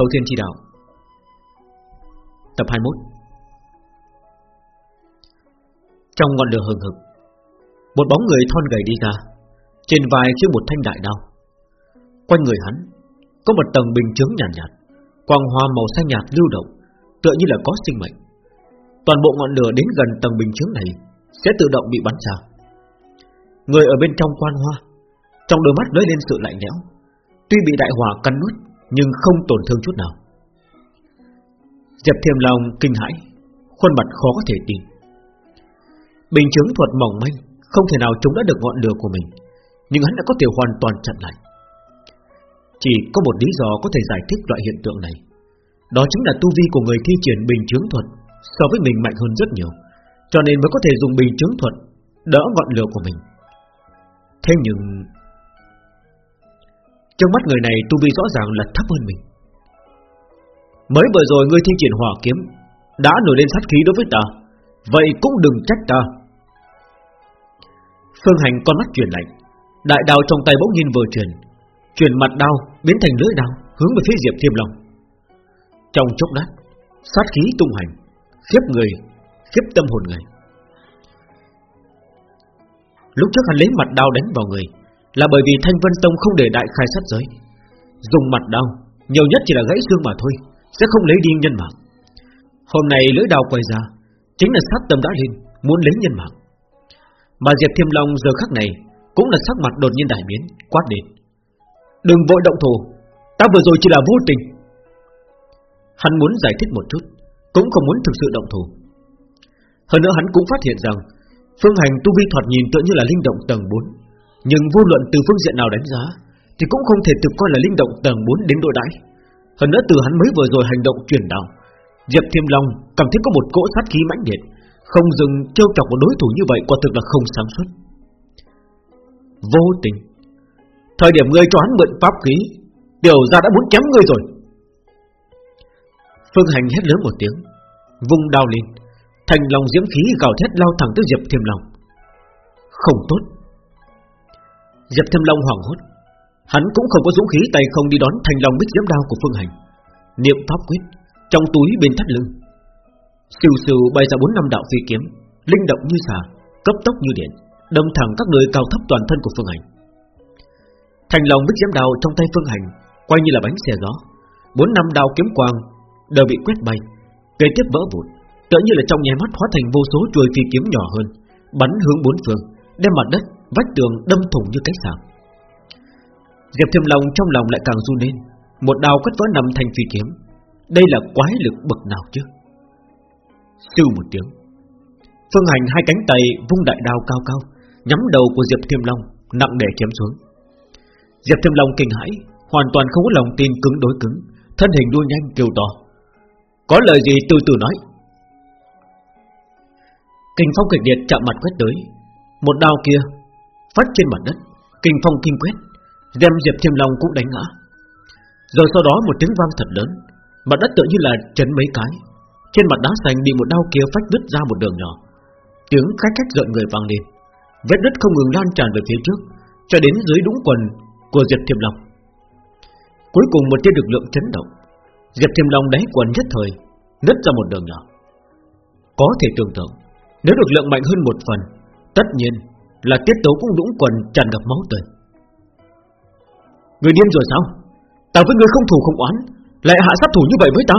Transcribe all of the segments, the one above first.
Thấu Thiên Chi Đạo. Tập 21 Trong ngọn lửa hừng hực Một bóng người thon gầy đi ra Trên vai chứa một thanh đại đao. Quanh người hắn Có một tầng bình chứng nhàn nhạt, nhạt Quang hoa màu xanh nhạt lưu động Tựa như là có sinh mệnh. Toàn bộ ngọn lửa đến gần tầng bình chứng này Sẽ tự động bị bắn ra. Người ở bên trong quan hoa Trong đôi mắt lóe lên sự lạnh lẽo Tuy bị đại hỏa cắn nuốt nhưng không tổn thương chút nào. Diệp Thiềm Long kinh hãi, Khuôn mặt khó có thể tin. Bình chứng thuật mỏng manh, Không thể nào chúng đã được ngọn lửa của mình, Nhưng hắn đã có thể hoàn toàn chặn lại. Chỉ có một lý do có thể giải thích loại hiện tượng này, Đó chính là tu vi của người thi triển bình chứng thuật So với mình mạnh hơn rất nhiều, Cho nên mới có thể dùng bình chứng thuật Đỡ ngọn lửa của mình. Thế nhưng trong mắt người này, tu vi rõ ràng là thấp hơn mình. Mới vừa rồi, ngươi thi triển hỏa kiếm, Đã nổi lên sát khí đối với ta. Vậy cũng đừng trách ta. Phương Hành con mắt chuyển lạnh, Đại đao trong tay bỗng nhiên vừa chuyển Chuyển mặt đao biến thành lưỡi đao, Hướng về phía Diệp Thiêm Long. Trong chốc lát, Sát khí tung hành, Khiếp người, Khiếp tâm hồn người. Lúc trước hắn lấy mặt đao đánh vào người là bởi vì Thanh Vân Tông không để đại khai sát giới. Dùng mặt đao, Nhiều nhất chỉ là gãy xương mà thôi, Sẽ không lấy đi nhân mạng. Hôm nay lưỡi đao quay ra, Chính là sát tâm đã lên, Muốn lấy nhân mạng. Mà Diệp Thiêm Long giờ khắc này Cũng là sắc mặt đột nhiên đại biến, Quát đến Đừng vội động thủ, Ta vừa rồi chỉ là vô tình. Hắn muốn giải thích một chút, Cũng không muốn thực sự động thủ. Hơn nữa hắn cũng phát hiện rằng, Phương hành tu vi thoạt nhìn tựa như là linh động tầng 4 nhưng vô luận từ phương diện nào đánh giá, Thì cũng không thể tự coi là linh động tầng 4 đến độ đãi. Hơn nữa từ hắn mới vừa rồi hành động chuyển đạo, Diệp Thiêm Long cảm thấy có một cỗ sát khí mãnh liệt, Không dừng trêu chọc một đối thủ như vậy Quả thực là không sáng suốt. Vô tình, Thời điểm ngươi cho hắn mượn pháp khí, Tiểu ra đã muốn chém ngươi rồi. Phương Hành hét lớn một tiếng, Vung đao lên, Thành lòng diễm khí gào thét lao thẳng tới Diệp Thiêm Long. Không tốt. Diệp thâm Long hoảng hốt. Hắn cũng không có dũng khí tay không đi đón thành long bích diễm đao của Phương Hành. Niệm pháp quyết Trong túi bên thắt lưng. Siêu siêu bay ra bốn năm đạo phi kiếm Linh động như xà Cấp tốc như điện Đâm thẳng các nơi cao thấp toàn thân của Phương Hành. Thành long bích diễm đao trong tay Phương Hành Quay như là bánh xe gió. Bốn năm đao kiếm quang Đều bị quét bay Kế tiếp vỡ vụn tựa như là trong nháy mắt hóa thành vô số chuôi phi kiếm nhỏ hơn, bắn hướng bốn phương, đem mặt đất, vách tường đâm thủng như cái sàng. Diệp Thiêm Long trong lòng lại càng run lên, một đao cắt vỡ nằm thành phi kiếm. Đây là quái lực bậc nào chứ? Sư một tiếng, Phương Hành hai cánh tay vung đại đao cao cao, nhắm đầu của Diệp Thiêm Long nặng để chém xuống. Diệp Thiêm Long kinh hãi, hoàn toàn không có lòng tin cứng đối cứng, thân hình đua nhanh kêu to. Có lời gì từ từ nói. Kinh phong kịch liệt chạm mặt quét tới Một đao kia Phát trên mặt đất, Kinh phong kinh quét Đem Diệp Thiên Long cũng đánh ngã. Rồi sau đó một tiếng vang thật lớn, Mặt đất tự như là chấn mấy cái. Trên mặt đá xanh bị một đao kia phách đứt ra một đường nhỏ. Tiếng khách khách giận người vang lên. Vết đất không ngừng lan tràn về phía trước, Cho đến dưới đũng quần của Diệp Thiên Long. Cuối cùng một tia lực lượng chấn động. Diệp Thiên Long đáy quần nhất thời, Nứt ra một đường nhỏ. Có thể tưởng tượng, nếu lực lượng mạnh hơn một phần, Tất nhiên là tiết tấu cũng đũng quần tràn ngập máu tươi. Người điên rồi sao? Ta với người không thủ không oán, Lại hạ sát thủ như vậy với ta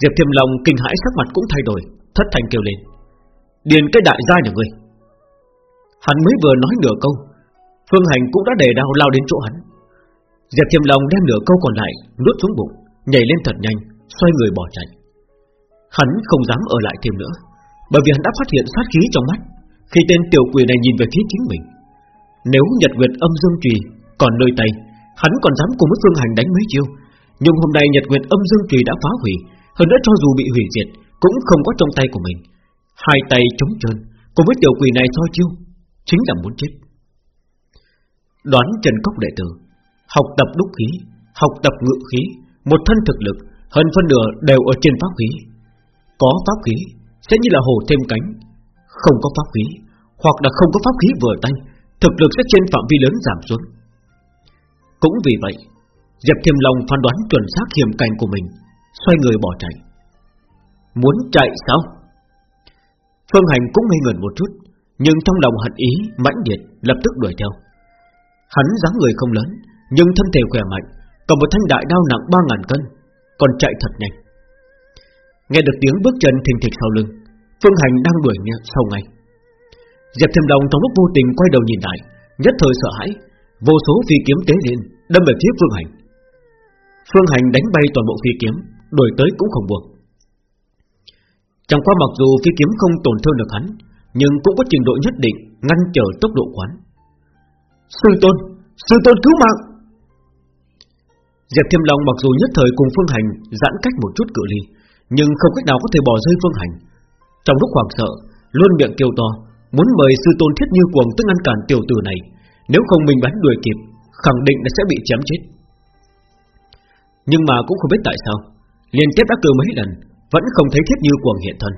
Diệp Thiêm Long kinh hãi sắc mặt cũng thay đổi, Thất thành kêu lên. Điền cái đại gia nhà ngươi. Hắn mới vừa nói nửa câu, Phương Hành cũng đã đề đao lao đến chỗ hắn. Diệp Thiêm Long đem nửa câu còn lại Nuốt xuống bụng, Nhảy lên thật nhanh, Xoay người bỏ chạy. Hắn không dám ở lại thêm nữa, Bởi vì hắn đã phát hiện sát khí trong mắt. Khi tên tiểu quỷ này nhìn về phía chính mình, Nếu Nhật Nguyệt âm dương trì Còn nơi tay, Hắn còn dám cùng với Phương Hành đánh mấy chiêu. Nhưng hôm nay Nhật Nguyệt âm dương trì đã phá hủy, Hơn nữa cho dù bị hủy diệt, Cũng không có trong tay của mình. Hai tay chống trơn, Cùng với tiểu quỷ này so chiêu, Chính là muốn chết. Đoán Trần Cốc đệ tử, Học tập đúc khí, Học tập ngự khí, Một thân thực lực, Hơn phân nửa đều ở trên pháp khí. Có pháp khí, Sẽ như là hồ thêm cánh không có pháp khí, Hoặc là không có pháp khí vừa tay, Thực lực sẽ trên phạm vi lớn giảm xuống. Cũng vì vậy, Diệp Thiêm Long phán đoán chuẩn xác hiểm cảnh của mình, Xoay người bỏ chạy. Muốn chạy sao? Phương Hành cũng ngây ngẩn một chút, Nhưng trong lòng hận ý, mãnh liệt, Lập tức đuổi theo. Hắn dáng người không lớn, Nhưng thân thể khỏe mạnh, Còn một thanh đại đao nặng 3.000 cân, Còn chạy thật nhanh. Nghe được tiếng bước chân thình thịch sau lưng Phương Hành đang đuổi sau ngay. Diệp Thiên Long trong lúc vô tình quay đầu nhìn lại, Nhất thời sợ hãi, Vô số phi kiếm tế lên, Đâm về phía Phương Hành. Phương Hành đánh bay toàn bộ phi kiếm, Đuổi tới cũng không buông Chẳng qua mặc dù phi kiếm không tổn thương được hắn, Nhưng cũng có trình độ nhất định, Ngăn trở tốc độ quán. Sư Tôn Sư Tôn cứu mạng! Diệp Thiêm Long mặc dù nhất thời cùng Phương Hành Giãn cách một chút cự ly, Nhưng không cách nào có thể bỏ rơi Phương Hành. Trong lúc hoảng sợ, Luôn miệng kêu to, Muốn mời sư tôn thiết như cuồng tức ngăn cản tiểu tử này. Nếu không mình bắn đuổi kịp, Khẳng định là sẽ bị chém chết. Nhưng mà cũng không biết tại sao, Liên tiếp đã kêu mấy lần, Vẫn không thấy thiết như cuồng hiện thân.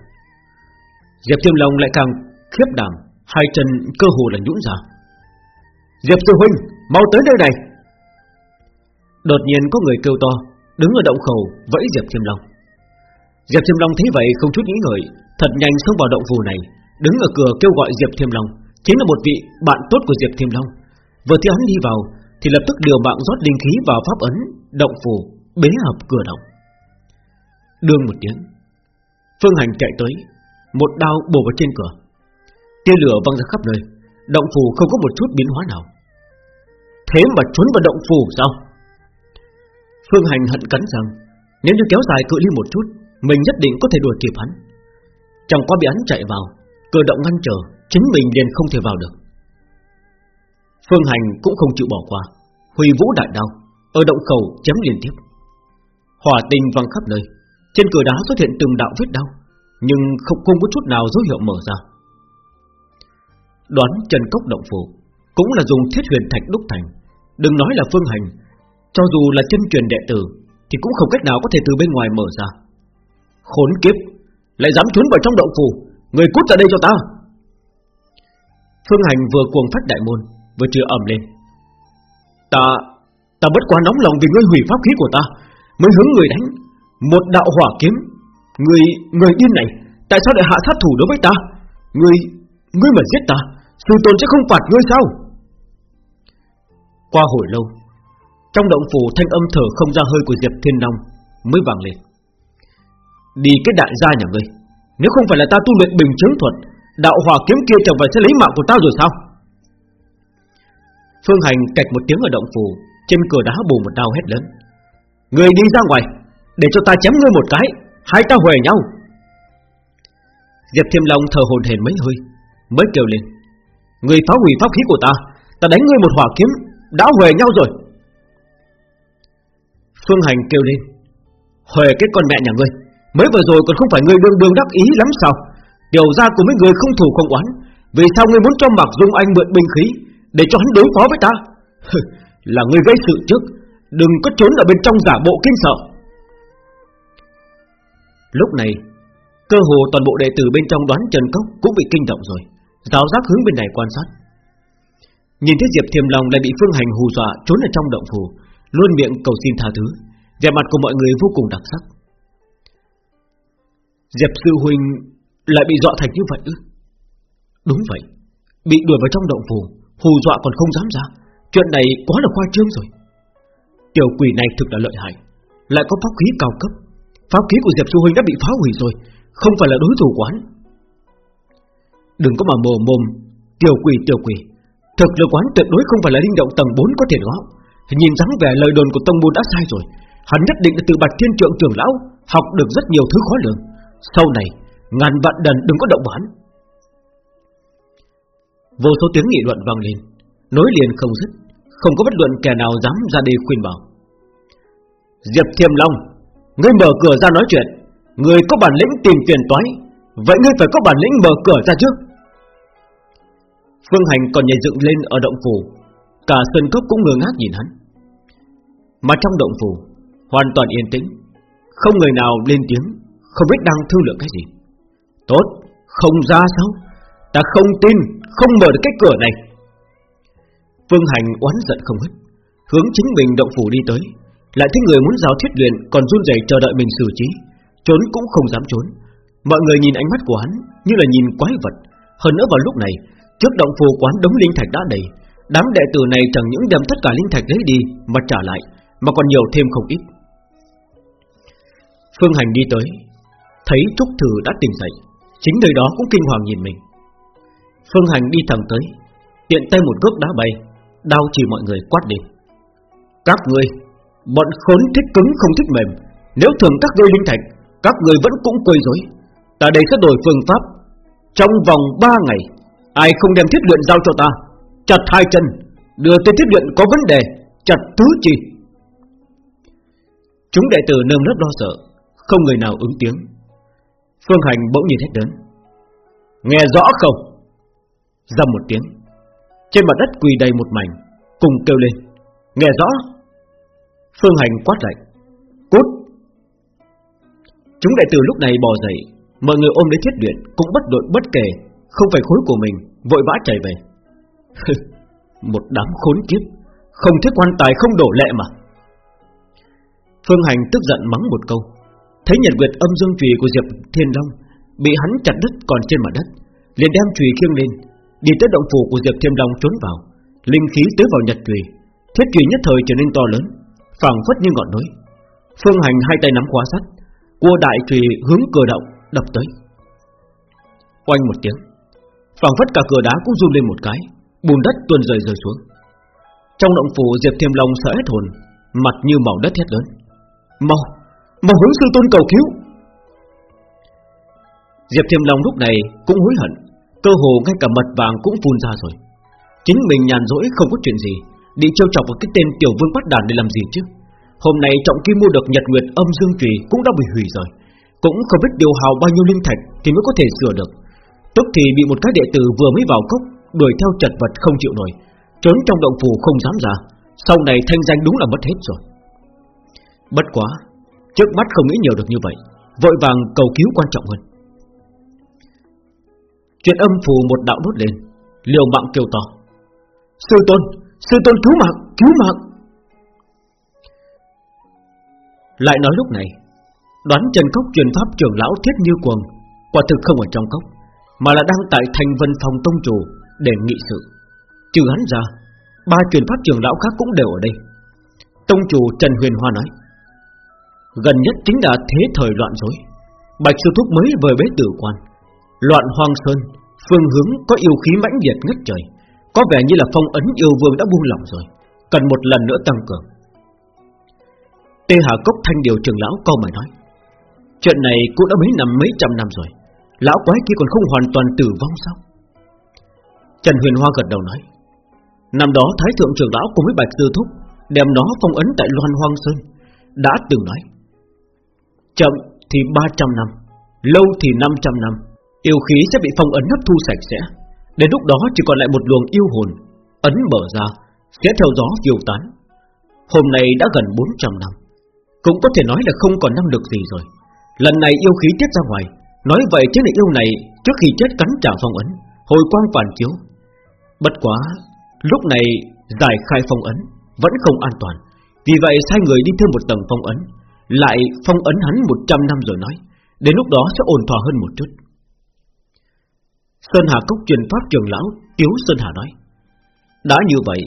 Diệp Thiêm Long lại càng khiếp đảm, Hai chân cơ hồ là nhũn ra. Diệp Sư Huynh, Mau tới nơi này. Đột nhiên có người kêu to, Đứng ở động khẩu vẫy Diệp Thiêm Long. Diệp Thiêm Long thấy vậy không chút nghĩ ngợi, Thật nhanh xông vào động phủ này, Đứng ở cửa kêu gọi Diệp Thiêm Long. Chính là một vị bạn tốt của Diệp Thiêm Long. Vừa thấy hắn đi vào, Thì lập tức điều mạng rót linh khí vào pháp ấn, Động phủ, bế hợp cửa động. Đương một tiếng, Phương Hành chạy tới, Một đao bổ vào trên cửa. Tia lửa văng ra khắp nơi, Động phủ không có một chút biến hóa nào. Thế mà trốn vào động phủ sao? Phương Hành hận cắn rằng Nếu như kéo dài cự ly một chút mình nhất định có thể đuổi kịp hắn. Chẳng qua bị hắn chạy vào Cơ động ngăn trở, Chính mình liền không thể vào được. Phương Hành cũng không chịu bỏ qua. Huy vũ đại đao, Ở động khẩu chém liên tiếp. Hỏa tình văng khắp nơi, Trên cửa đá xuất hiện từng đạo vết đau, Nhưng không không có chút nào dấu hiệu mở ra. Đoán Trần Cốc Động Phủ, Cũng là dùng thiết huyền thạch đúc thành. Đừng nói là phương hành, Cho dù là chân truyền đệ tử, Thì cũng không cách nào có thể từ bên ngoài mở ra. Khốn kiếp Lại dám trốn vào trong động phủ Người cút ra đây cho ta Phương hành vừa cuồng phát đại môn Vừa chưa ầm lên. Ta Ta bất quá nóng lòng vì ngươi hủy pháp khí của ta Mới hướng người đánh. Một đạo hỏa kiếm Người, người điên này Tại sao lại hạ sát thủ đối với ta? Người, ngươi mà giết ta Sư tôn sẽ không phạt ngươi sao? Qua hồi lâu Trong động phủ thanh âm thở không ra hơi của Diệp Thiên Long Mới vang lên. Đi cái đại gia nhà ngươi. Nếu không phải là ta tu luyện bình chứng thuật, Đạo hòa kiếm kia chẳng phải sẽ lấy mạng của ta rồi sao? Phương Hành cạch một tiếng ở động phủ, Trên cửa đá bù một đao hét lớn. Người đi ra ngoài, Để cho ta chém ngươi một cái, Hai ta huề nhau. Diệp Thiêm Long thờ hồn hển mấy hơi, Mới kêu lên. Người phá hủy pháp khí của ta Ta đánh ngươi một hỏa kiếm, Đã huề nhau rồi. Phương Hành kêu lên, Huề cái con mẹ nhà ngươi. Mới vừa rồi còn không phải ngươi đương đương đắc ý lắm sao? Điều ra của mấy người không thủ không oán. Vì sao ngươi muốn cho Mạc Dung Anh mượn binh khí Để cho hắn đối phó với ta? Là ngươi gây sự trước. Đừng có trốn ở bên trong giả bộ kinh sợ. Lúc này, Cơ hồ toàn bộ đệ tử bên trong đoán Trần Cốc Cũng bị kinh động rồi. Giáo giác hướng bên này quan sát. Nhìn thấy Diệp Thiềm Long lại bị Phương Hành hù dọa Trốn ở trong động phủ, Luôn miệng cầu xin tha thứ. Vẻ mặt của mọi người vô cùng đặc sắc. Diệp Sư Huynh Lại bị dọa thành như vậy ư? Đúng vậy, Bị đuổi vào trong động phủ, Hù dọa còn không dám ra. Chuyện này quá là khoa trương rồi. Tiểu quỷ này thực là lợi hại, Lại có pháp khí cao cấp. Pháp khí của Diệp Sư Huynh đã bị phá hủy rồi, Không phải là đối thủ quán Đừng có mà mồm mồm, Tiểu quỷ tiểu quỷ. Thực lực quán tuyệt đối không phải là linh động tầng 4 có thể đó Nhìn dáng vẻ lời đồn của tông môn đã sai rồi, Hắn nhất định là từ bạch thiên trượng trưởng lão, Học được rất nhiều thứ khó lường. Sau này, ngàn vạn đần đừng có động bán. Vô số tiếng nghị luận vang lên, Nối liền không dứt, Không có bất luận kẻ nào dám ra đây khuyên bảo. Diệp Thiềm Long, Ngươi mở cửa ra nói chuyện Ngươi có bản lĩnh tìm tiền toái, Vậy ngươi phải có bản lĩnh mở cửa ra trước. Phương Hành còn nhảy dựng lên ở động phủ, Cả sân cốc cũng ngơ ngác nhìn hắn. Mà trong động phủ, Hoàn toàn yên tĩnh, Không người nào lên tiếng. Không biết đang thương lượng cái gì. Tốt, không ra sao? Ta không tin, không mở được cái cửa này. Phương Hành oán giận không hết Hướng chính mình động phủ đi tới. Lại thấy người muốn giao thiết luyện Còn run rẩy chờ đợi mình xử trí. Trốn cũng không dám trốn. Mọi người nhìn ánh mắt của hắn Như là nhìn quái vật. Hơn nữa vào lúc này Trước động phủ quán đống linh thạch đã đầy. Đám đệ tử này chẳng những đem tất cả linh thạch lấy đi Mà trả lại Mà còn nhiều thêm không ít. Phương Hành đi tới Thấy Trúc Thử đã tỉnh dậy, Chính nơi đó cũng kinh hoàng nhìn mình. Phương Hành đi thẳng tới, Tiện tay một gốc đá bay đau chỉ mọi người quát đi Các ngươi Bọn khốn thích cứng không thích mềm, Nếu thường các ngươi linh thạch, Các ngươi vẫn cũng quấy rối. Ta đây sẽ đổi phương pháp. Trong vòng 3 ngày, Ai không đem thiết luyện giao cho ta, Chặt hai chân, Đưa tên thiết luyện có vấn đề, Chặt tứ chi. Chúng đệ tử nơm nớp lo sợ, Không người nào ứng tiếng. Phương Hành bỗng nhìn hết lớn, Nghe rõ không? Dầm một tiếng. Trên mặt đất quỳ đầy một mảnh Cùng kêu lên. Nghe rõ. Phương Hành quát lạnh. Cút! Chúng đại tử lúc này bò dậy Mọi người ôm lấy thiết luyện Cũng bất đội bất kể Không phải khối của mình Vội vã chạy về. Một đám khốn kiếp Không thích quan tài không đổ lệ mà. Phương Hành tức giận mắng một câu. Thấy nhật nguyệt âm dương chùy của Diệp Thiên Long Bị hắn chặt đứt còn trên mặt đất liền đem chùy khiêng lên Đi tới động phủ của Diệp Thiên Long trốn vào. Linh khí tới vào nhật chùy Thiết chùy nhất thời trở nên to lớn phẳng phất như ngọn núi. Phương Hành hai tay nắm khóa sắt Cua đại chùy hướng cửa động đập tới. Oanh một tiếng phẳng phất cả cửa đá cũng run lên một cái Bùn đất tuôn rơi rơi xuống. Trong động phủ Diệp Thiên Long sợ hết hồn Mặt như màu đất thét lớn. Mau, mà hướng sư tôn cầu cứu. Diệp Thiêm Long lúc này cũng hối hận, Cơ hồ ngay cả mật vàng cũng phun ra rồi. Chính mình nhàn rỗi không có chuyện gì, Đi trêu chọc một cái tên tiểu vương bắt đàn để làm gì chứ? Hôm nay trọng kim mua được nhật nguyệt âm dương trì Cũng đã bị hủy rồi. Cũng không biết điều hào bao nhiêu linh thạch Thì mới có thể sửa được. Tức thì bị một cái đệ tử vừa mới vào cốc, Đuổi theo chật vật không chịu nổi, Trốn trong động phủ không dám ra. Sau này thanh danh đúng là mất hết rồi. Bất quá Trước mắt không nghĩ nhiều được như vậy Vội vàng cầu cứu quan trọng hơn. Chuyện âm phù một đạo đốt lên Liều mạng kêu to. Sư tôn, sư tôn cứu mạng, cứu mạng. Lại nói lúc này Đoán Trần Cốc truyền pháp trưởng lão thiết như quần Quả thực không ở trong cốc Mà là đang tại thành vân phòng tông chủ Để nghị sự. Trừ hắn ra Ba truyền pháp trưởng lão khác cũng đều ở đây. Tông chủ Trần Huyền Hoa nói Gần nhất chính là thế thời loạn rối Bạch sư thúc mới vừa bế tử quan. Loạn hoang sơn, Phương hướng có yêu khí mãnh liệt ngất trời. Có vẻ như là phong ấn yêu vương đã buông lỏng rồi. Cần một lần nữa tăng cường. Tê Hà Cốc Thanh Điều trường lão câu mày nói, Chuyện này cũng đã mấy năm, mấy trăm năm rồi. Lão quái kia còn không hoàn toàn tử vong sao? Trần Huyền Hoa gật đầu nói, Năm đó Thái Thượng trưởng lão cùng với Bạch Sư Thúc Đem nó phong ấn tại Loan Hoang Sơn, Đã từng nói Chậm thì 300 năm, Lâu thì 500 năm. Yêu khí sẽ bị phong ấn hấp thu sạch sẽ. Đến lúc đó chỉ còn lại một luồng yêu hồn Ấn mở ra, Sẽ theo gió phiêu tán. Hôm nay đã gần 400 năm, Cũng có thể nói là không còn năng lực gì rồi. Lần này yêu khí tiết ra ngoài, Nói vậy chứ này yêu này Trước khi chết cắn trả phong ấn, Hồi quang phản chiếu. Bất quá, Lúc này giải khai phong ấn Vẫn không an toàn, Vì vậy sai người đi thêm một tầng phong ấn. Lại phong ấn hắn 100 năm rồi nói, Đến lúc đó sẽ ổn thỏa hơn một chút. Sơn Hà Cốc truyền pháp trường lão Tiếu Sơn Hà nói, Đã như vậy,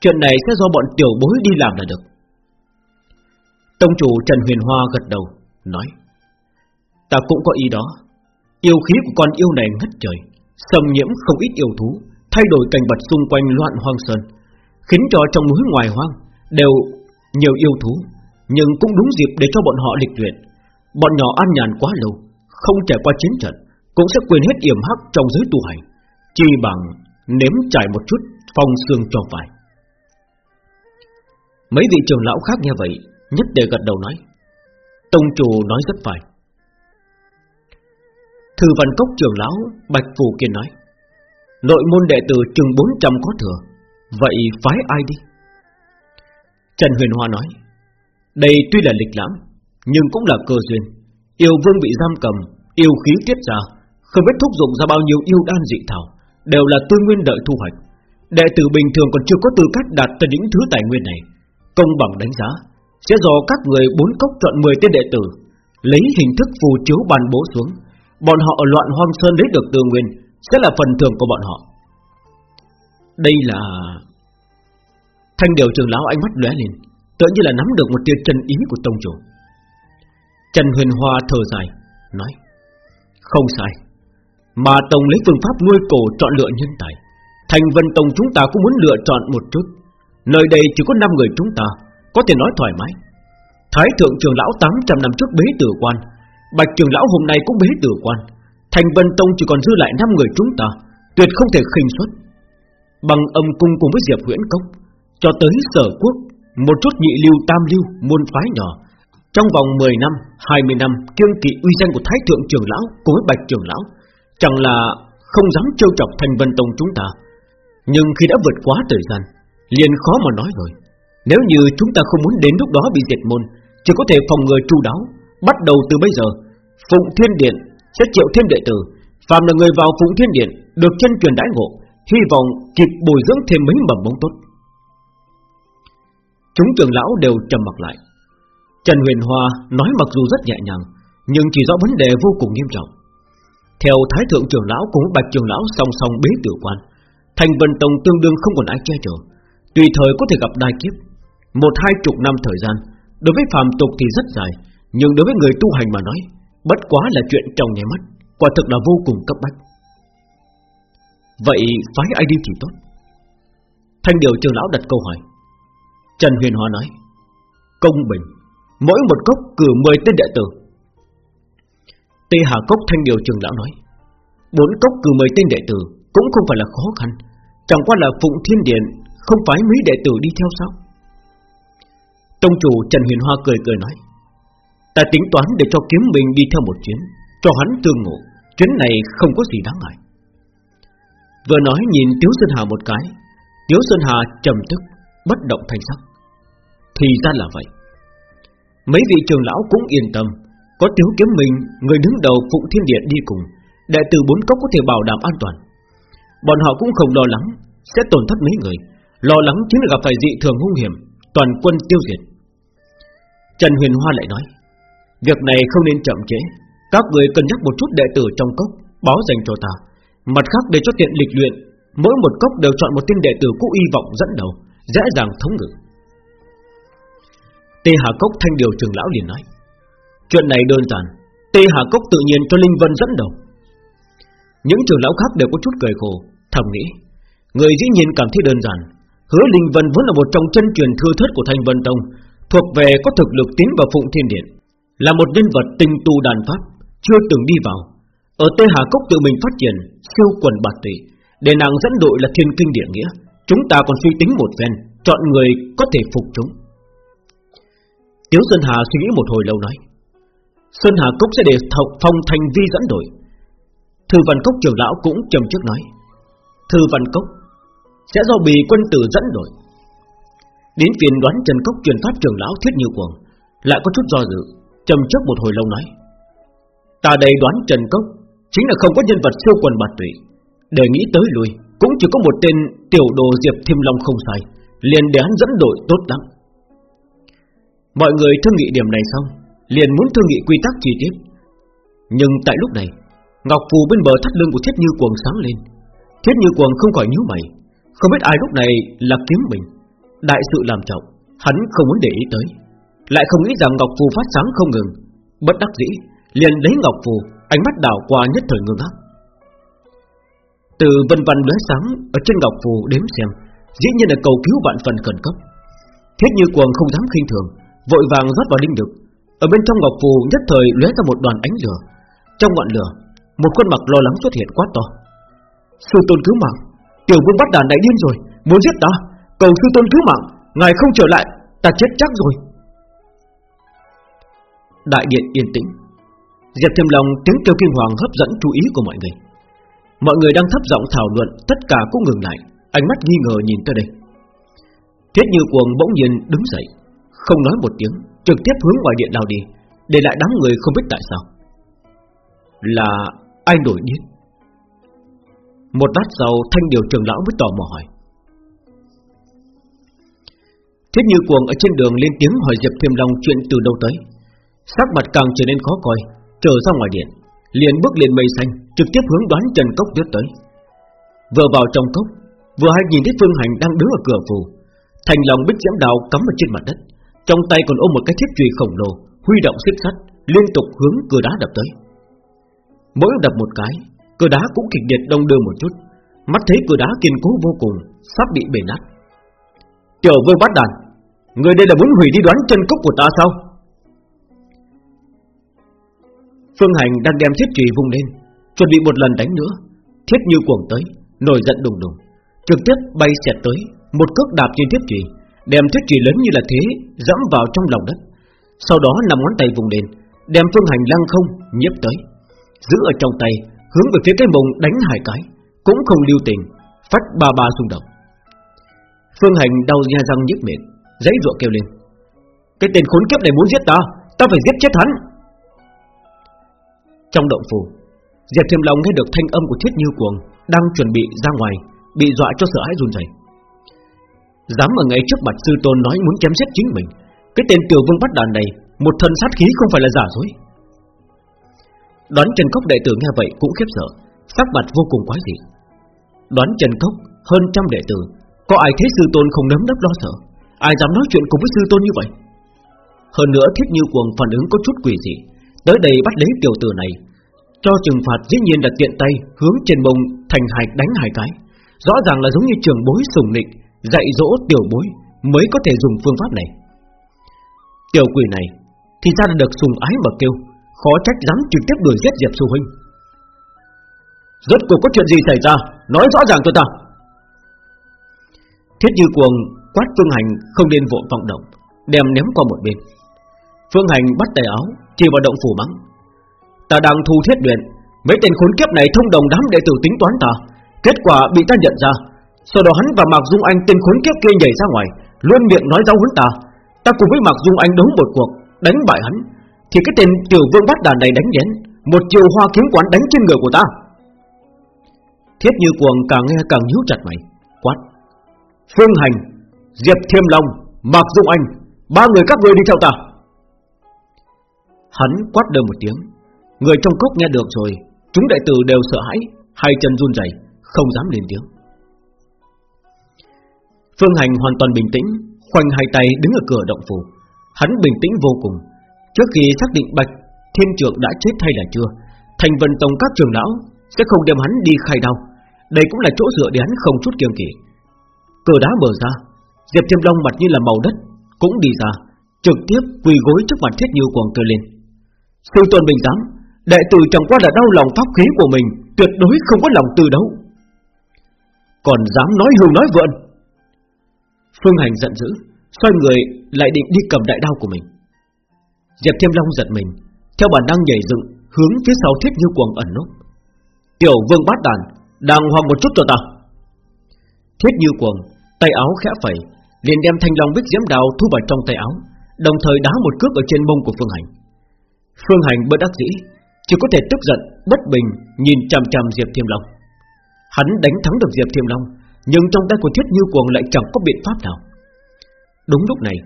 Chuyện này sẽ do bọn tiểu bối đi làm là được. Tông chủ Trần Huyền Hoa gật đầu, Nói, Ta cũng có ý đó. Yêu khí của con yêu này ngất trời, Xâm nhiễm không ít yêu thú, Thay đổi cảnh vật xung quanh loạn hoang sơn, Khiến cho trong núi ngoài hoang Đều nhiều yêu thú. Nhưng cũng đúng dịp để cho bọn họ lịch luyện. Bọn nhỏ an nhàn quá lâu, Không trải qua chiến trận, Cũng sẽ quên hết yểm hắc trong giới tu hành Chỉ bằng nếm trải một chút Phong xương cho phải. Mấy vị trưởng lão khác nghe vậy, Nhất đề gật đầu nói, Tông chủ nói rất phải. Thư văn cốc trưởng lão Bạch Phù Kiên nói, Nội môn đệ tử chừng 400 có thừa, Vậy phái ai đi? Trần Huyền Hoa nói đây tuy là lịch lãm, Nhưng cũng là cơ duyên. Yêu vương bị giam cầm, Yêu khí tiết ra, Không biết thúc dụng ra bao nhiêu yêu đan dị thảo, Đều là tư nguyên đợi thu hoạch. Đệ tử bình thường còn chưa có tư cách đạt tới những thứ tài nguyên này. Công bằng đánh giá, Sẽ do các người bốn cốc chọn 10 tên đệ tử, Lấy hình thức phù chiếu bàn bố xuống. Bọn họ ở loạn hoang sơn lấy được tư nguyên, Sẽ là phần thưởng của bọn họ. Đây là Thanh điều trường lão ánh mắt lóe lên tựa như là nắm được một tia chân ý của tông chủ. Trần Huyền Hoa thở dài, Nói, Không sai. Mà Tông lấy phương pháp nuôi cổ chọn lựa nhân tài. Thành Vân Tông chúng ta cũng muốn lựa chọn một chút. Nơi đây chỉ có 5 người chúng ta, Có thể nói thoải mái. Thái thượng trường lão 800 năm trước bế tử quan, Bạch trường lão hôm nay cũng bế tử quan. Thành Vân Tông chỉ còn dư lại 5 người chúng ta, Tuyệt không thể khinh suất. Bằng âm cung cùng với Diệp Huyễn Cốc, Cho tới sở quốc một chút nhị lưu tam lưu, Môn phái nhỏ. Trong vòng 10 năm 20 năm, kiêng kỵ uy danh của Thái thượng trường lão Cùng với Bạch trường lão, Chẳng là không dám trêu chọc Thành Vân Tông chúng ta. Nhưng khi đã vượt quá thời gian, liền khó mà nói rồi. Nếu như chúng ta không muốn đến lúc đó bị diệt môn, Chỉ có thể phòng ngừa chu đáo. Bắt đầu từ bây giờ, Phụng Thiên Điện sẽ triệu thêm đệ tử. Phạm là người vào Phụng Thiên Điện, Được chân truyền đãi ngộ, Hy vọng kịp bồi dưỡng thêm mấy mầm bóng tốt. Chúng trưởng lão đều trầm mặc lại. Trần Huyền Hoa nói mặc dù rất nhẹ nhàng, Nhưng chỉ rõ vấn đề vô cùng nghiêm trọng. Theo Thái Thượng trưởng lão cùng Bạch trưởng lão song song bế tử quan, Thành Vân Tông tương đương không còn ai che chở, Tùy thời có thể gặp đai kiếp. Một hai chục năm thời gian, Đối với phàm tục thì rất dài, Nhưng đối với người tu hành mà nói, Bất quá là chuyện trong nháy mắt, Quả thực là vô cùng cấp bách. Vậy phái ai đi thì tốt? Thanh điều trường lão đặt câu hỏi. Trần Huyền Hoa nói, Công bình, Mỗi một cốc cử 10 tên đệ tử. Tê Hà Cốc Thanh điều trường lão nói, Bốn cốc cử 10 tên đệ tử Cũng không phải là khó khăn, Chẳng qua là Phụng Thiên Điện, Không phải mấy đệ tử đi theo sao? Tông chủ Trần Huyền Hoa cười cười nói, Ta tính toán để cho kiếm mình đi theo một chuyến, Cho hắn tương ngộ, Chuyến này không có gì đáng ngại. Vừa nói nhìn Tiếu Sơn Hà một cái, Tiếu Sơn Hà trầm tức, Bất động thanh sắc. Thì ra là vậy. Mấy vị trường lão cũng yên tâm. Có Tiếu Kiếm mình Người đứng đầu phụ Thiên địa đi cùng Đệ tử bốn cốc có thể bảo đảm an toàn. Bọn họ cũng không lo lắng Sẽ tổn thất mấy người. Lo lắng chính là gặp phải dị thường hung hiểm Toàn quân tiêu diệt. Trần Huyền Hoa lại nói Việc này không nên chậm chế, Các người cân nhắc một chút đệ tử trong cốc Báo dành cho ta. Mặt khác để cho tiện lịch luyện Mỗi một cốc đều chọn một tên đệ tử cũ y vọng dẫn đầu Dễ dàng thống ngự. Tê Hà Cốc thanh điều trường lão liền nói. Chuyện này đơn giản, Tê Hà Cốc tự nhiên cho Linh Vân dẫn đầu. Những trường lão khác đều có chút cười khổ, Thầm nghĩ, Người dĩ nhiên cảm thấy đơn giản, Hứa Linh Vân vốn là một trong chân truyền thưa thất của Thanh Vân Tông, Thuộc về có thực lực tiến vào Phụng Thiên Điện, Là một nhân vật tinh tu đàn pháp, Chưa từng đi vào. Ở Tê Hà Cốc tự mình phát triển, Siêu quần bạt tỷ Để nàng dẫn đội là thiên kinh địa nghĩa, Chúng ta còn suy tính một phen, Chọn người có thể phục chúng. Tiếu Sơn Hà suy nghĩ một hồi lâu nói, Sơn Hà Cốc sẽ để thọc phong thành vi dẫn đội. Thư Văn Cốc trưởng lão cũng trầm trước nói, Thư Văn Cốc Sẽ do bì quân tử dẫn đội. Đến phiền đoán Trần Cốc truyền pháp trưởng lão thiết như cuồng, Lại có chút do dự, Trầm trước một hồi lâu nói, Ta đây đoán Trần Cốc Chính là không có nhân vật siêu quần bạt tụy. Để nghĩ tới lui, Cũng chỉ có một tên tiểu đồ Diệp Thiêm Long không sai, Liền để hắn dẫn đội tốt lắm. Mọi người thương nghị điểm này xong, Liền muốn thương nghị quy tắc chi tiết. Nhưng tại lúc này, Ngọc Phù bên bờ thắt lưng của Thiết Như Cuồng sáng lên. Thiết Như Cuồng không khỏi nhíu mày, Không biết ai lúc này là kiếm mình. Đại sự làm trọng, Hắn không muốn để ý tới. Lại không nghĩ rằng Ngọc Phù phát sáng không ngừng. Bất đắc dĩ, liền lấy Ngọc Phù, Ánh mắt đảo qua nhất thời ngưng áp Từ vân vân lóe sáng, Ở trên Ngọc Phù đếm xem, Dĩ nhiên là cầu cứu bạn phần khẩn cấp. Thiết như cuồng không dám khinh thường Vội vàng rót vào linh lực Ở bên trong Ngọc Phù nhất thời lóe ra một đoàn ánh lửa. Trong ngọn lửa, Một khuôn mặt lo lắng xuất hiện quá to. Sư tôn cứu mạng, Tiểu vương bắt đàn đại điên rồi, Muốn giết ta. Cầu sư tôn cứu mạng, Ngài không trở lại, Ta chết chắc rồi. Đại điện yên tĩnh. Diệp Thiêm Long tiếng kêu kinh hoàng hấp dẫn chú ý của mọi người. Mọi người đang thấp giọng thảo luận, Tất cả cũng ngừng lại, Ánh mắt nghi ngờ nhìn tới đây. Thiết như cuồng bỗng nhiên đứng dậy. Không nói một tiếng, Trực tiếp hướng ngoài điện lao đi, Để lại đám người không biết tại sao. Là ai nổi điên? Một lát sau, Thanh điều trường lão mới tò mò hỏi. Thiết như cuồng ở trên đường lên tiếng hỏi Diệp Thiêm Long chuyện từ đâu tới. Sắc mặt càng trở nên khó coi, Trở ra ngoài điện, liền bước lên mây xanh, Trực tiếp hướng đoán Trần Cốc tuyết tới. Vừa vào trong cốc, Vừa hay nhìn thấy Phương Hành đang đứng ở cửa phù Thành lòng bích diễm đào cắm ở trên mặt đất. Trong tay còn ôm một cái thiết chùy khổng lồ, Huy động xích sắt, Liên tục hướng cửa đá đập tới. Mỗi đập một cái, Cửa đá cũng kịch liệt đông đưa một chút. Mắt thấy cửa đá kiên cố vô cùng, Sắp bị bể nát. Tiểu vương bát đàn, Người đây là muốn hủy đi đoán chân cốc của ta sao? Phương Hành đang đem thiết trì vung lên, Chuẩn bị một lần đánh nữa. Thiết như cuồng tới, Nổi giận đùng đùng. Trực tiếp bay xẹt tới, Một cước đạp trên thiết trì Đem thiết trì lớn như là thế Dẫm vào trong lòng đất. Sau đó nằm ngón tay vùng lên, Đem Phương Hành lăng không nhấp tới. Giữ ở trong tay, Hướng về phía cái mông đánh hai cái, Cũng không lưu tình Phát ba ba xung động. Phương Hành đau nha răng nhếch miệng Giấy ruộng kêu lên. Cái tên khốn kiếp này muốn giết ta Ta phải giết chết hắn. Trong động phủ, Diệp Thiêm Long nghe được thanh âm của Thiết Như Cuồng Đang chuẩn bị ra ngoài, Bị dọa cho sợ hãi run rẩy. Dám ở ngay trước mặt sư tôn nói muốn chém giết chính mình. Cái tên tiểu vương bắt đàn này, Một thân sát khí không phải là giả dối. Đoán Trần Cốc đệ tử nghe vậy cũng khiếp sợ, Sắc mặt vô cùng quái dị. Đoán Trần Cốc, hơn trăm đệ tử, Có ai thấy sư tôn không nấm đắp lo sợ? Ai dám nói chuyện cùng với sư tôn như vậy? Hơn nữa thiết như cuồng phản ứng có chút quỷ dị. Tới đây bắt lấy tiểu tử này, Cho trừng phạt dĩ nhiên là tiện tay Hướng trên bông thành hài đánh hai cái. Rõ ràng là giống như trường bối sùng nịch Dạy dỗ tiểu bối Mới có thể dùng phương pháp này. Tiểu quỷ này Thì ra là được sùng ái mà kêu, Khó trách dám trực tiếp đuổi giết Diệp Sư Huynh. Rốt cuộc có chuyện gì xảy ra? Nói rõ ràng cho ta. Thiết như cuồng quát Phương Hành không nên vội vọng động, Đem ném qua một bên. Phương Hành bắt tay áo, Chỉ vào động phủ mắng. Ta đang thu thiết luyện, Mấy tên khốn kiếp này thông đồng đám đệ tử tính toán ta, Kết quả bị ta nhận ra sau đó hắn và Mạc Dung Anh tên khốn kiếp kia nhảy ra ngoài, Luôn miệng nói giáo huấn ta. Ta cùng với Mạc Dung Anh đấu một cuộc, Đánh bại hắn. Thì cái tên tiểu vương bát đàn này đánh đến, Một chiều hoa kiếm quán đánh trên người của ta. Thiết như cuồng càng nghe càng nhíu chặt mày, Quát. Phương Hành, Diệp Thiêm Long, Mạc Dung Anh, Ba người các người đi theo ta. Hắn quát đơn một tiếng. Người trong cốc nghe được rồi, Chúng đại tử đều sợ hãi, Hai chân run rẩy, Không dám lên tiếng. Phương Hành hoàn toàn bình tĩnh, Khoanh hai tay đứng ở cửa động phủ. Hắn bình tĩnh vô cùng. Trước khi xác định Bạch Thiên Trượng đã chết hay là chưa, Thành vân tông các trường lão Sẽ không đem hắn đi khai đau Đây cũng là chỗ dựa để hắn không chút kiêng kỵ. Cửa đá mở ra, Diệp thiên Long mặt như là màu đất, Cũng đi ra, Trực tiếp quỳ gối trước mặt thiết như quần kêu lên. Sư tôn bình giám, Đệ tử chẳng qua là đau lòng pháp khí của mình, Tuyệt đối không có lòng từ đâu Còn dám nói hưu nói vượn. Phương Hành giận dữ Xoay người lại định đi cầm đại đao của mình. Diệp Thiêm Long giật mình Theo bản năng nhảy dựng Hướng phía sau thiết như quần ẩn nốt Tiểu vương bát đàn Đàng hoàng một chút cho ta. Thiết như quần Tay áo khẽ phẩy liền đem thanh long bích diễm đào thu vào trong tay áo Đồng thời đá một cước ở trên mông của Phương Hành. Phương Hành bất đắc dĩ Chỉ có thể tức giận, bất bình Nhìn chằm chằm Diệp Thiêm Long. Hắn đánh thắng được Diệp Thiêm Long nhưng trong tay của Thiết Như Cuồng lại chẳng có biện pháp nào. Đúng lúc này,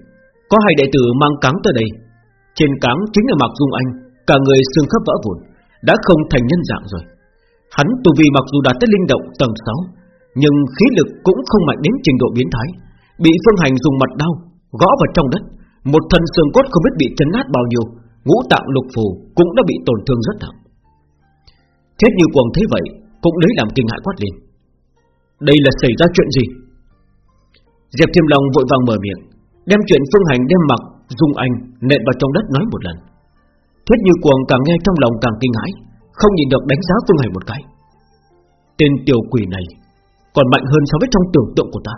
Có hai đệ tử mang cáng tới đây. Trên cáng chính là Mạc Dung Anh, Cả người xương khớp vỡ vụn, Đã không thành nhân dạng rồi. Hắn tu vi mặc dù đạt tới linh động tầng 6 Nhưng khí lực cũng không mạnh đến trình độ biến thái, Bị Phương Hành dùng mặt đau Gõ vào trong đất. Một thân xương cốt không biết bị chấn nát bao nhiêu, Ngũ tạng lục phù cũng đã bị tổn thương rất nặng. Thiết như quần thấy vậy, Cũng lấy làm kinh hại quát lên. Đây là xảy ra chuyện gì? Diệp Thiêm Long vội vàng mở miệng, Đem chuyện Phương Hành đem mặc, Dung Anh nện vào trong đất nói một lần. Thiết như quần càng nghe trong lòng càng kinh hãi, Không nhìn được đánh giá Phương Hành một cái. Tên tiểu quỷ này Còn mạnh hơn so với trong tưởng tượng của ta.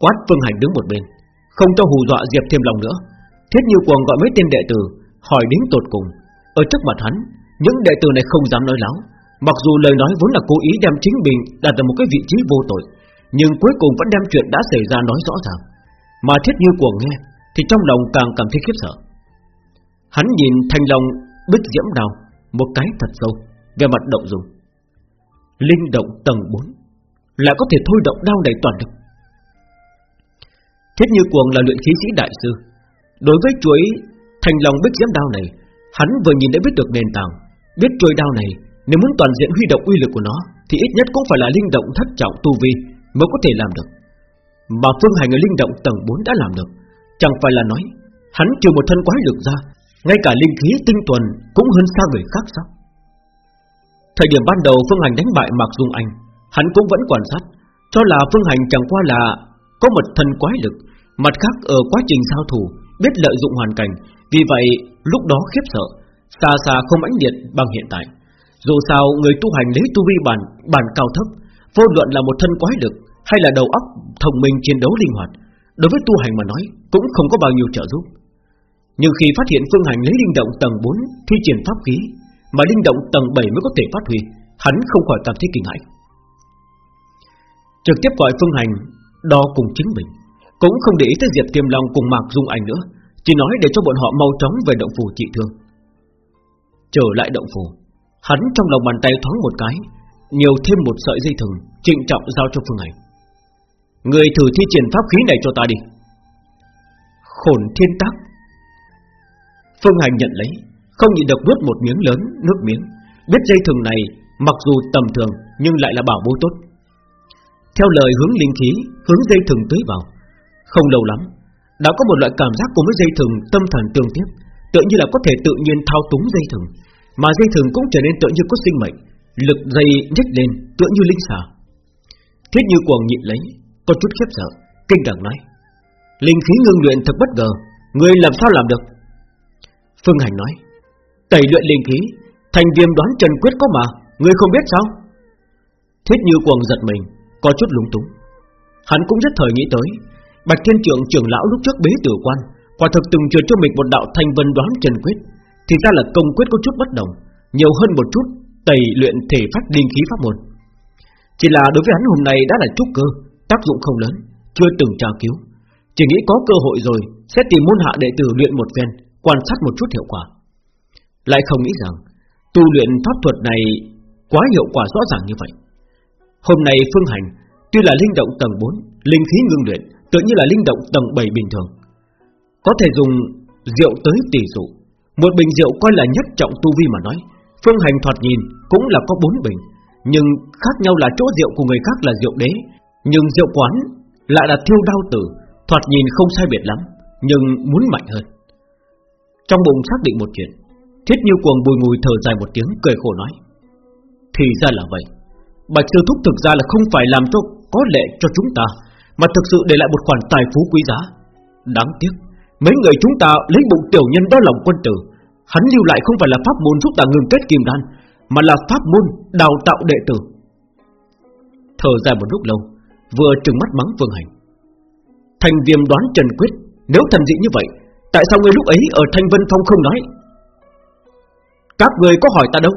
Quát Phương Hành đứng một bên, Không cho hù dọa Diệp Thiêm Long nữa. Thiết Như Cuồng gọi mấy tên đệ tử, Hỏi đến tột cùng. Ở trước mặt hắn, Những đệ tử này không dám nói láo. Mặc dù lời nói vốn là cố ý đem chính mình Đặt ở một cái vị trí vô tội, Nhưng cuối cùng vẫn đem chuyện đã xảy ra nói rõ ràng. Mà Thiết Như của nghe, Thì trong lòng càng cảm thấy khiếp sợ. Hắn nhìn thanh lòng bích diễm đào Một cái thật sâu Về mặt động dùng Linh động tầng 4 Lại có thể thôi động đau đầy toàn lực. Thiết Như Cuồng là luyện khí sĩ đại sư. Đối với chuỗi thành lòng bích diễm đao này, Hắn vừa nhìn đã biết được nền tảng, Biết chuôi đao này nếu muốn toàn diện huy động uy lực của nó, Thì ít nhất cũng phải là linh động thất trọng tu vi Mới có thể làm được. Mà phương hành ở linh động tầng 4 đã làm được, Chẳng phải là nói, Hắn trừ một thân quái lực ra, Ngay cả linh khí tinh tuần cũng hơn xa người khác sao? Thời điểm ban đầu Phương Hành đánh bại Mạc Dung Anh, Hắn cũng vẫn quan sát, Cho là Phương Hành chẳng qua là Có một thân quái lực, Mặt khác ở quá trình giao thủ, Biết lợi dụng hoàn cảnh, Vì vậy lúc đó khiếp sợ, Xa xa không mãnh liệt bằng hiện tại. Dù sao, người tu hành lấy tu vi bản bản cao thấp, Vô luận là một thân quái lực Hay là đầu óc thông minh chiến đấu linh hoạt, Đối với tu hành mà nói Cũng không có bao nhiêu trợ giúp. Nhưng khi phát hiện phương hành lấy linh động tầng 4 Thi triển pháp khí, Mà linh động tầng 7 mới có thể phát huy, Hắn không khỏi cảm thấy kinh hãi. Trực tiếp gọi phương hành Đo cùng chính mình, Cũng không để ý tới Diệp tiêm Long cùng Mạc Dung ảnh nữa, Chỉ nói để cho bọn họ mau chóng về động phủ trị thương. Trở lại động phủ. Hắn trong lòng bàn tay thoáng một cái, Nhiều thêm một sợi dây thừng, Trịnh trọng giao cho Phương Hành Người thử thi triển pháp khí này cho ta đi. Khổn thiên tác. Phương Hành nhận lấy, Không nhịn được nuốt một miếng lớn Nước miếng. Biết dây thừng này mặc dù tầm thường, Nhưng lại là bảo bối tốt. Theo lời hướng linh khí, Hướng dây thừng tới vào. Không lâu lắm, Đã có một loại cảm giác cùng với dây thừng tâm thần tương tiếp Tự như là có thể tự nhiên thao túng dây thừng. Mà dây thừng cũng trở nên tựa như có sinh mệnh, Lực dây nhếch lên tựa như linh xà. Thiết như cuồng nhịn lấy, Có chút khiếp sợ, Kinh đẳng nói, Linh khí ngưng luyện thật bất ngờ, Người làm sao làm được? Phương Hành nói, Tẩy luyện linh khí, Thành viêm đoán trần quyết có mà, Người không biết sao? Thiết như cuồng giật mình, Có chút lúng túng. Hắn cũng rất thời nghĩ tới, Bạch Thiên Trượng trưởng lão lúc trước bế tử quan, Quả thực từng truyền cho mình một đạo thanh vân đoán trần quyết. Thì ra là công quyết có chút bất đồng, Nhiều hơn một chút, Tẩy luyện thể phát linh khí pháp môn. Chỉ là đối với hắn hôm nay đã là trúc cơ, Tác dụng không lớn, Chưa từng tra cứu. Chỉ nghĩ có cơ hội rồi, Sẽ tìm môn hạ đệ tử luyện một phen, Quan sát một chút hiệu quả. Lại không nghĩ rằng, Tu luyện pháp thuật này Quá hiệu quả rõ ràng như vậy. Hôm nay phương hành, Tuy là linh động tầng 4 Linh khí ngưng luyện Tự như là linh động tầng 7 bình thường. Có thể dùng rượu tới tỷ dụ một bình rượu coi là nhất trọng tu vi mà nói. Phương hành thoạt nhìn cũng là có bốn bình, Nhưng khác nhau là chỗ rượu của người khác là rượu đế. Nhưng rượu quán lại là thiêu đao tử, Thoạt nhìn không sai biệt lắm, Nhưng muốn mạnh hơn. Trong bụng xác định một chuyện, Thiết như cuồng bùi ngùi thở dài một tiếng, Cười khổ nói, Thì ra là vậy. Bạch sư thúc thực ra là không phải làm cho có lệ cho chúng ta, Mà thực sự để lại một khoản tài phú quý giá. Đáng tiếc. Mấy người chúng ta lấy bụng tiểu nhân đó lòng quân tử. Hắn lưu lại không phải là pháp môn giúp ta ngừng kết kim đan, Mà là pháp môn đào tạo đệ tử. Thở dài một lúc lâu, Vừa trừng mắt mắng Vương Hành. Thành viêm đoán Trần Quyết, Nếu thần dị như vậy, Tại sao người lúc ấy ở Thanh Vân Phong không nói? Các người có hỏi ta đâu?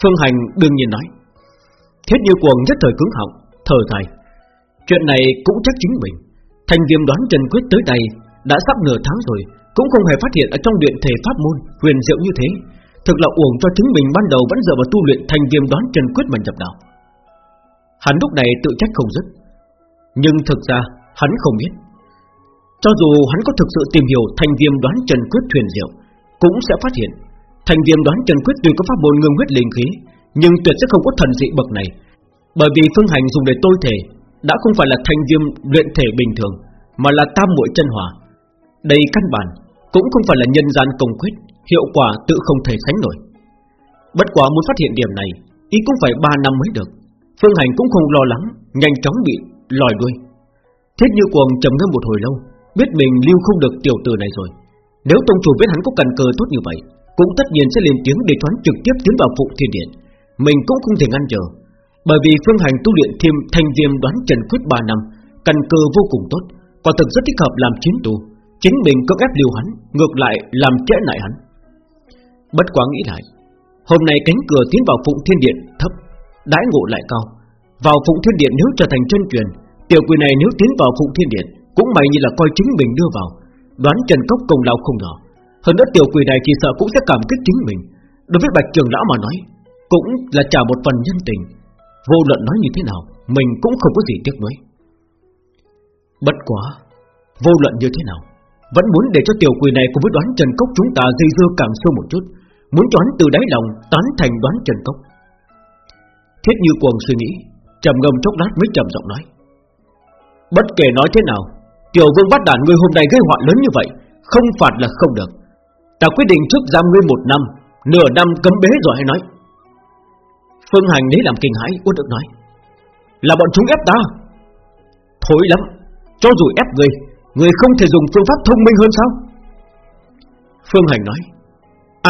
Phương Hành đương nhiên nói. Thiết như cuồng nhất thời cứng họng, Thở dài. Chuyện này cũng chắc chính mình. Thành viêm đoán Trần Quyết tới đây đã sắp nửa tháng rồi, Cũng không hề phát hiện ở trong luyện thể pháp môn Huyền diệu như thế. Thực là uổng cho chính mình ban đầu vẫn dựa vào tu luyện thành viêm đoán trần quyết mà nhập đạo. Hắn lúc này tự trách không dứt, Nhưng thực ra hắn không biết. Cho dù hắn có thực sự tìm hiểu thành viêm đoán trần quyết huyền diệu, Cũng sẽ phát hiện Thành viêm đoán trần quyết tuy có pháp môn ngưng huyết linh khí, Nhưng tuyệt sẽ không có thần dị bậc này. Bởi vì phương hành dùng để tôi thể Đã không phải là thành viêm luyện thể bình thường, Mà là tam muội chân hỏa đây căn bản Cũng không phải là nhân gian công quyết, Hiệu quả tự không thể sánh nổi. Bất quá muốn phát hiện điểm này Ý cũng phải 3 năm mới được. Phương Hành cũng không lo lắng, Nhanh chóng bị lòi đuôi. Thiết như cuồng trầm ngâm một hồi lâu, Biết mình lưu không được tiểu tử này rồi. Nếu tông chủ biết hắn có cần cờ tốt như vậy, Cũng tất nhiên sẽ lên tiếng để choán trực tiếp tiến vào phụ thiên điện. Mình cũng không thể ngăn trở, Bởi vì phương hành tu luyện thêm thanh viêm đoán trần quyết 3 năm Cần cơ vô cùng tốt, Quả thực rất thích hợp làm chiến tù Chính mình cưỡng ép lưu hắn, Ngược lại làm trễ lại hắn. Bất quá nghĩ lại, Hôm nay cánh cửa tiến vào Phụng Thiên Điện thấp, Đãi ngộ lại cao. Vào Phụng Thiên Điện nếu trở thành chân truyền, Tiểu quỷ này nếu tiến vào Phụng Thiên Điện Cũng mày như là coi chính mình đưa vào. Đoán Trần Cốc công lao không nhỏ. Hơn nữa tiểu quỷ này chỉ sợ cũng sẽ cảm kích chính mình. Đối với Bạch Trường Lão mà nói, Cũng là trả một phần nhân tình. Vô luận nói như thế nào, Mình cũng không có gì tiếc nuối. Bất quá, Vô luận như thế nào vẫn muốn để cho tiểu quỷ này cùng với đoán Trần Cốc chúng ta dây dưa càng sâu một chút. Muốn đoán từ đáy lòng tán thành đoán Trần Cốc. Thiết như cuồng suy nghĩ, trầm ngâm chốc lát mới trầm giọng nói. Bất kể nói thế nào, Tiểu vương bắt đàn ngươi hôm nay gây họa lớn như vậy, Không phạt là không được. Ta quyết định trước giam ngươi một năm, Nửa năm cấm bế rồi hay nói. Phương Hành lấy làm kinh hãi, uất ức nói. Là bọn chúng ép ta? Thối lắm, Cho dù ép ngươi người không thể dùng phương pháp thông minh hơn sao? Phương Hành nói,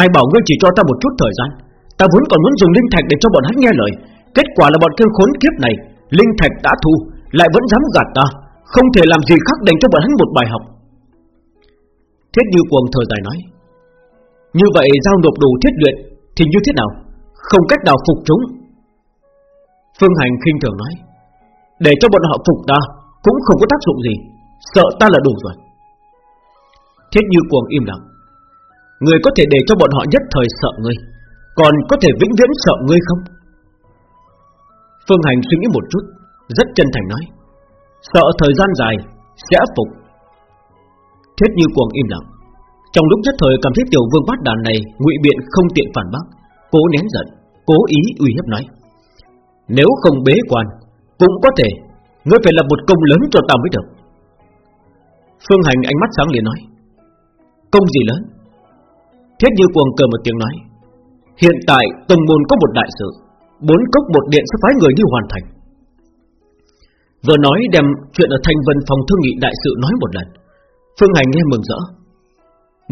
Ai bảo ngươi chỉ cho ta một chút thời gian, Ta vốn còn muốn dùng linh thạch để cho bọn hắn nghe lời. Kết quả là bọn kêu khốn kiếp này, Linh thạch đã thu, Lại vẫn dám gạt ta, Không thể làm gì khác đành cho bọn hắn một bài học. Thiết như cuồng thở dài nói, Như vậy giao nộp đủ thiết luyện Thì như thế nào? Không cách nào phục chúng. Phương Hành khinh thường nói, Để cho bọn họ phục ta Cũng không có tác dụng gì. Sợ ta là đủ rồi. Thiết như cuồng im lặng. Người có thể để cho bọn họ nhất thời sợ ngươi, Còn có thể vĩnh viễn sợ ngươi không? Phương Hành suy nghĩ một chút, Rất chân thành nói, Sợ thời gian dài Sẽ phục. Thiết như cuồng im lặng. Trong lúc nhất thời cảm thấy tiểu vương bát đàn này ngụy biện không tiện phản bác, Cố nén giận, Cố ý uy hiếp nói, Nếu không bế quan, Cũng có thể, Ngươi phải lập một công lớn cho ta mới được. Phương Hành ánh mắt sáng liền nói, Công gì lớn? Thiết như cuồng cờ một tiếng nói, Hiện tại tông môn có một đại sự, Bốn cốc một điện sẽ phái người đi hoàn thành. Vừa nói đem chuyện ở Thanh Vân phòng thương nghị đại sự nói một lần, Phương Hành nghe mừng rỡ,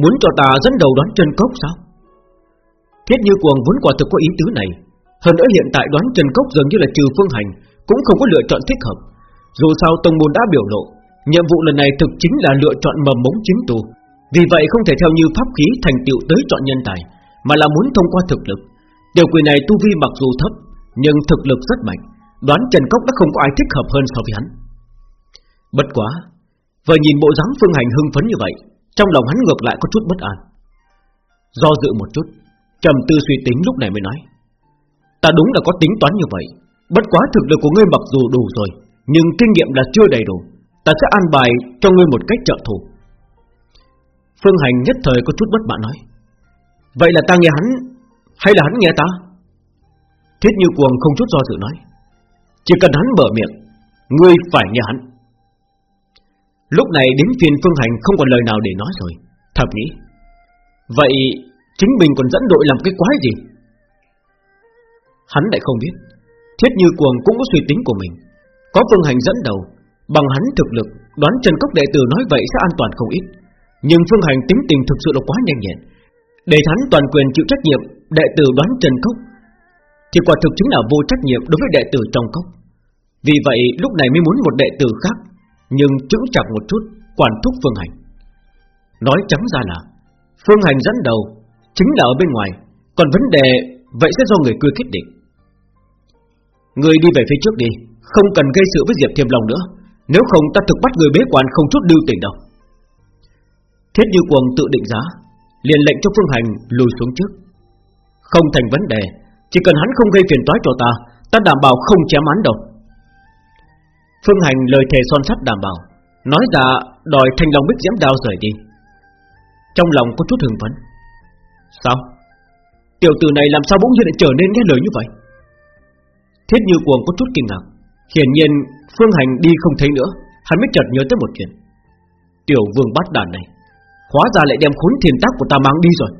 Muốn cho ta dẫn đầu đoán chân cốc sao? Thiết như cuồng vốn quả thực có ý tứ này, Hơn nữa hiện tại đoán chân cốc dường như là trừ Phương Hành Cũng không có lựa chọn thích hợp. Dù sao Tông Môn đã biểu lộ Nhiệm vụ lần này thực chính là lựa chọn mầm mống chính tu Vì vậy không thể theo như pháp khí thành tựu tới chọn nhân tài, Mà là muốn thông qua thực lực. Điều quỷ này tu vi mặc dù thấp, Nhưng thực lực rất mạnh, Đoán Trần Cốc đã không có ai thích hợp hơn so với hắn. Bất quá, Vừa nhìn bộ dáng phương hành hưng phấn như vậy, Trong lòng hắn ngược lại có chút bất an. Do dự một chút, trầm tư suy tính lúc này mới nói, Ta đúng là có tính toán như vậy, Bất quá thực lực của ngươi mặc dù đủ rồi, Nhưng kinh nghiệm là chưa đầy đủ. Ta sẽ an bài cho ngươi một cách trợ thủ. Phương Hành nhất thời có chút bất mãn nói, Vậy là ta nghe hắn, Hay là hắn nghe ta? Thiết như cuồng không chút do dự nói, Chỉ cần hắn mở miệng, Ngươi phải nghe hắn. Lúc này đến phiên Phương Hành không còn lời nào để nói rồi Thập nghĩ, Vậy chính mình còn dẫn đội làm cái quái gì? Hắn lại không biết, Thiết như cuồng cũng có suy tính của mình, Có Phương Hành dẫn đầu Bằng hắn thực lực, Đoán Trần Cốc đệ tử nói vậy sẽ an toàn không ít. Nhưng Phương Hành tính tình thực sự là quá nhanh nhẹn. Để hắn toàn quyền chịu trách nhiệm, Đệ tử đoán Trần Cốc. Thì quả thực chính là vô trách nhiệm đối với đệ tử trong cốc. Vì vậy, lúc này mới muốn một đệ tử khác, Nhưng chững chặt một chút, Quản thúc Phương Hành. Nói trắng ra là, Phương Hành dẫn đầu Chính là ở bên ngoài, Còn vấn đề vậy sẽ do người cười quyết định. Người đi về phía trước đi, Không cần gây sự với Diệp Thiềm Long nữa nếu không ta thực bắt người bế quan không chút lưu tình đâu. Thiết như quần tự định giá, liền lệnh cho Phương Hành lùi xuống trước. Không thành vấn đề, Chỉ cần hắn không gây phiền toái cho ta Ta đảm bảo không chém án đâu. Phương Hành lời thề son sắt đảm bảo, Nói ra đòi thanh long bích diễm đao rời đi. Trong lòng có chút hừng phấn. Sao? Tiểu tử này làm sao bỗng nhiên lại trở nên nghe lời như vậy? Thiết như cuồng có chút kinh ngạc, Hiển nhiên Phương Hành đi không thấy nữa, Hắn mới chợt nhớ tới một chuyện. Tiểu vương bát đàn này, Hóa ra lại đem khốn thiền tác của ta mang đi rồi.